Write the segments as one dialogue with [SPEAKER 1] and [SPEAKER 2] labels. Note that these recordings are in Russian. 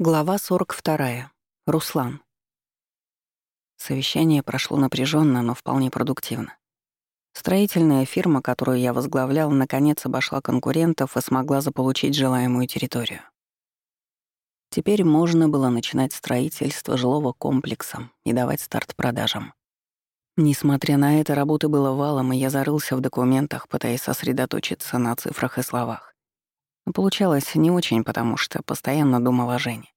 [SPEAKER 1] Глава 42. Руслан. Совещание прошло напряженно, но вполне продуктивно. Строительная фирма, которую я возглавлял, наконец обошла конкурентов и смогла заполучить желаемую территорию. Теперь можно было начинать строительство жилого комплекса и давать старт продажам. Несмотря на это, работы было валом, и я зарылся в документах, пытаясь сосредоточиться на цифрах и словах. Но получалось не очень, потому что постоянно думал о Жене.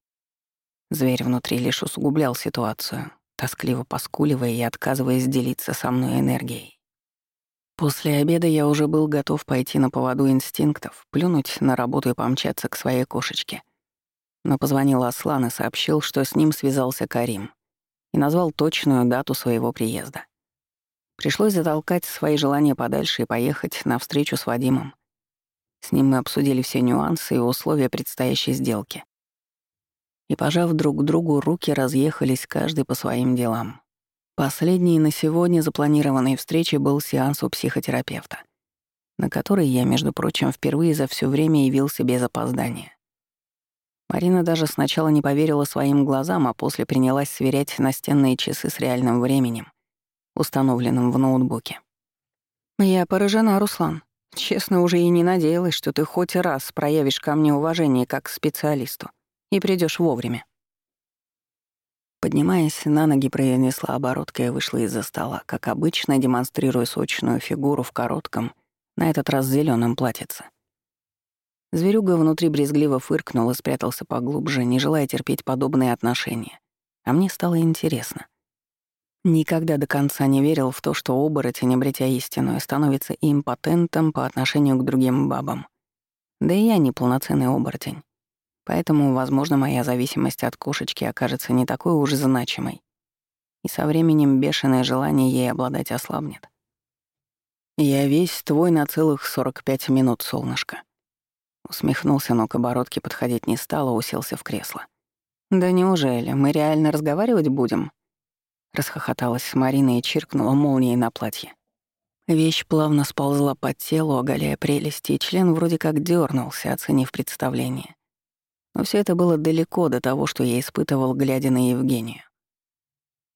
[SPEAKER 1] Зверь внутри лишь усугублял ситуацию, тоскливо поскуливая и отказываясь делиться со мной энергией. После обеда я уже был готов пойти на поводу инстинктов, плюнуть на работу и помчаться к своей кошечке. Но позвонил Аслан и сообщил, что с ним связался Карим и назвал точную дату своего приезда. Пришлось затолкать свои желания подальше и поехать на встречу с Вадимом, с ним мы обсудили все нюансы и условия предстоящей сделки. И, пожав друг другу, руки разъехались каждый по своим делам. Последней на сегодня запланированной встречи был сеанс у психотерапевта, на который я, между прочим, впервые за все время явился без опоздания. Марина даже сначала не поверила своим глазам, а после принялась сверять настенные часы с реальным временем, установленным в ноутбуке. «Я поражена, Руслан. Честно, уже и не надеялась, что ты хоть раз проявишь ко мне уважение как к специалисту и придешь вовремя. Поднимаясь на ноги, произнесла оборотка и вышла из-за стола, как обычно, демонстрируя сочную фигуру в коротком, на этот раз зеленом платьице. Зверюга внутри брезгливо фыркнул и спрятался поглубже, не желая терпеть подобные отношения. А мне стало интересно — Никогда до конца не верил в то, что оборотень, обретя истинную, становится импотентом по отношению к другим бабам. Да и я не полноценный оборотень. Поэтому, возможно, моя зависимость от кошечки окажется не такой уж значимой. И со временем бешеное желание ей обладать ослабнет. «Я весь твой на целых 45 минут, солнышко». Усмехнулся, но к оборотке подходить не стал, а уселся в кресло. «Да неужели? Мы реально разговаривать будем?» Расхохоталась Марина и чиркнула молнией на платье. Вещь плавно сползла по телу, оголяя прелести, и член вроде как дернулся, оценив представление. Но все это было далеко до того, что я испытывал, глядя на Евгению.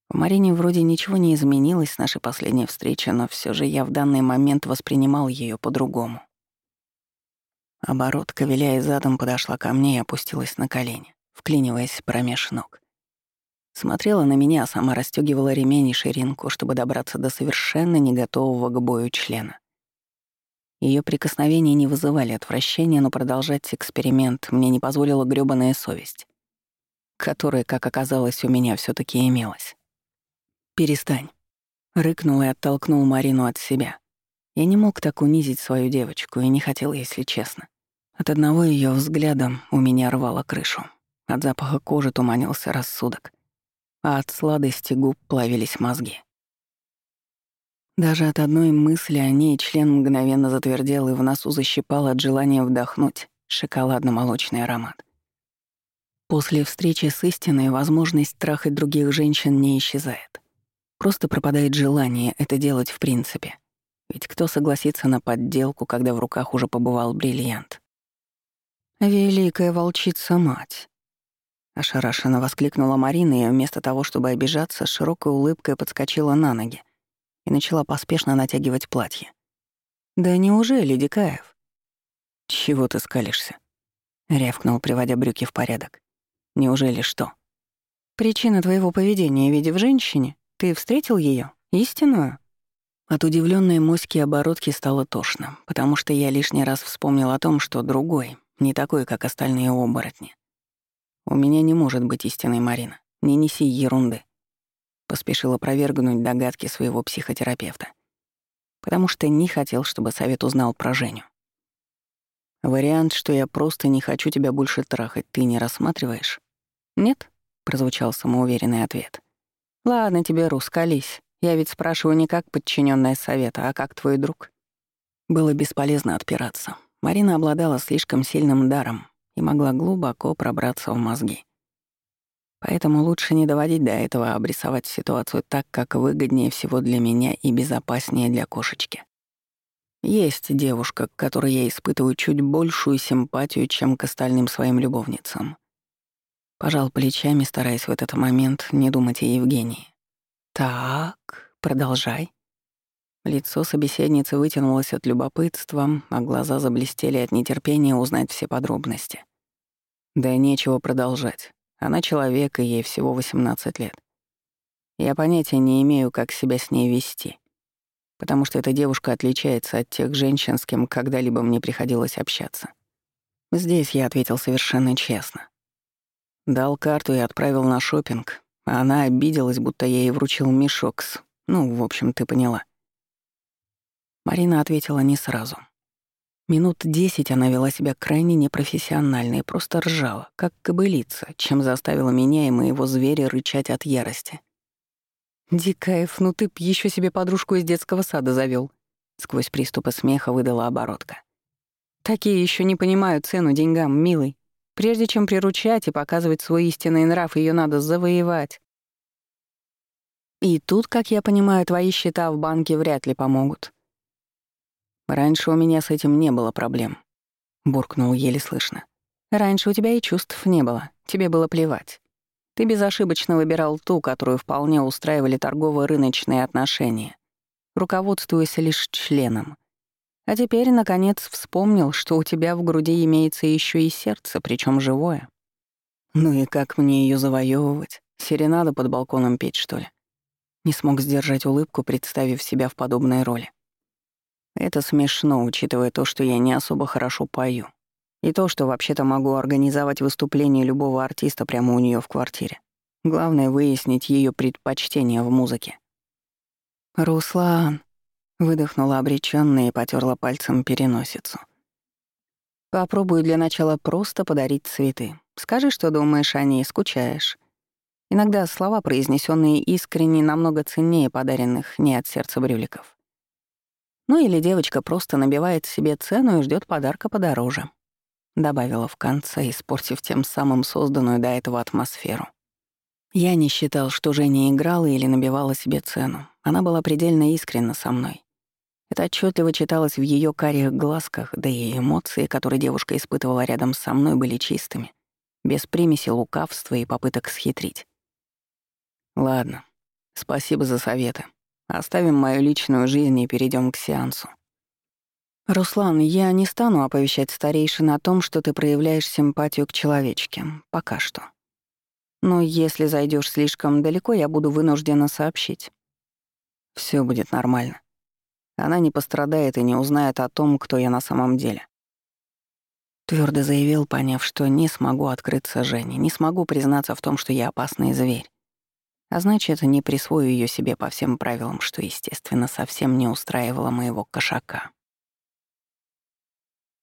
[SPEAKER 1] В Марине вроде ничего не изменилось с нашей последней встречи, но все же я в данный момент воспринимал ее по-другому. Оборотка, виляя задом, подошла ко мне и опустилась на колени, вклиниваясь промеж ног. Смотрела на меня, сама расстёгивала ремень и ширинку, чтобы добраться до совершенно не готового к бою члена. Ее прикосновения не вызывали отвращения, но продолжать эксперимент мне не позволила грёбаная совесть, которая, как оказалось, у меня все таки имелась. «Перестань», — рыкнул и оттолкнул Марину от себя. Я не мог так унизить свою девочку и не хотел, если честно. От одного ее взгляда у меня рвало крышу. От запаха кожи туманился рассудок а от сладости губ плавились мозги. Даже от одной мысли о ней член мгновенно затвердел и в носу защипал от желания вдохнуть шоколадно-молочный аромат. После встречи с истиной возможность трахать других женщин не исчезает. Просто пропадает желание это делать в принципе. Ведь кто согласится на подделку, когда в руках уже побывал бриллиант? Великая волчица-мать. Ошарашенно воскликнула Марина и вместо того, чтобы обижаться, с широкой улыбкой подскочила на ноги и начала поспешно натягивать платье. «Да неужели, Дикаев?» «Чего ты скалишься?» — рявкнул, приводя брюки в порядок. «Неужели что?» «Причина твоего поведения, видя в женщине, ты встретил ее истинную?» От удивленной моськи оборотки стало тошно, потому что я лишний раз вспомнил о том, что другой, не такой, как остальные оборотни. «У меня не может быть истинной Марина. Не неси ерунды», — поспешила опровергнуть догадки своего психотерапевта. Потому что не хотел, чтобы совет узнал про Женю. «Вариант, что я просто не хочу тебя больше трахать, ты не рассматриваешь?» «Нет», — прозвучал самоуверенный ответ. «Ладно тебе, Рус, колись. Я ведь спрашиваю не как подчиненная совета, а как твой друг». Было бесполезно отпираться. Марина обладала слишком сильным даром, и могла глубоко пробраться в мозги. Поэтому лучше не доводить до этого, а обрисовать ситуацию так, как выгоднее всего для меня и безопаснее для кошечки. Есть девушка, к которой я испытываю чуть большую симпатию, чем к остальным своим любовницам. Пожал плечами, стараясь в этот момент не думать о Евгении. «Так, продолжай». Лицо собеседницы вытянулось от любопытства, а глаза заблестели от нетерпения узнать все подробности. Да нечего продолжать. Она человек, и ей всего 18 лет. Я понятия не имею, как себя с ней вести, потому что эта девушка отличается от тех женщин, с кем когда-либо мне приходилось общаться. Здесь я ответил совершенно честно. Дал карту и отправил на шопинг, а она обиделась, будто я ей вручил мешок с... Ну, в общем, ты поняла. Марина ответила не сразу. Минут десять она вела себя крайне непрофессионально и просто ржала, как кобылица, чем заставила меня и моего зверя рычать от ярости. «Дикаев, ну ты б еще себе подружку из детского сада завел. сквозь приступы смеха выдала оборотка. «Такие еще не понимают цену деньгам, милый. Прежде чем приручать и показывать свой истинный нрав, ее надо завоевать. И тут, как я понимаю, твои счета в банке вряд ли помогут. Раньше у меня с этим не было проблем. Буркнул еле слышно. Раньше у тебя и чувств не было, тебе было плевать. Ты безошибочно выбирал ту, которую вполне устраивали торгово-рыночные отношения, руководствуясь лишь членом. А теперь, наконец, вспомнил, что у тебя в груди имеется еще и сердце, причем живое. Ну и как мне ее завоевывать? Серенада под балконом петь, что ли? Не смог сдержать улыбку, представив себя в подобной роли. Это смешно, учитывая то, что я не особо хорошо пою. И то, что вообще-то могу организовать выступление любого артиста прямо у нее в квартире. Главное — выяснить ее предпочтения в музыке. «Руслан», — выдохнула обречённая и потерла пальцем переносицу. «Попробую для начала просто подарить цветы. Скажи, что думаешь о ней, скучаешь. Иногда слова, произнесенные искренне, намного ценнее подаренных не от сердца брюликов. Ну или девочка просто набивает себе цену и ждет подарка подороже. Добавила в конце, испортив тем самым созданную до этого атмосферу. Я не считал, что Женя играла или набивала себе цену. Она была предельно искренна со мной. Это отчетливо читалось в ее карих глазках, да и эмоции, которые девушка испытывала рядом со мной, были чистыми, без примеси лукавства и попыток схитрить. Ладно, спасибо за советы. Оставим мою личную жизнь и перейдем к сеансу. Руслан, я не стану оповещать старейшин о том, что ты проявляешь симпатию к человечке. Пока что. Но если зайдешь слишком далеко, я буду вынуждена сообщить. Все будет нормально. Она не пострадает и не узнает о том, кто я на самом деле. Твердо заявил, поняв, что не смогу открыться Жене, не смогу признаться в том, что я опасный зверь. А значит, не присвою ее себе по всем правилам, что, естественно, совсем не устраивало моего кошака.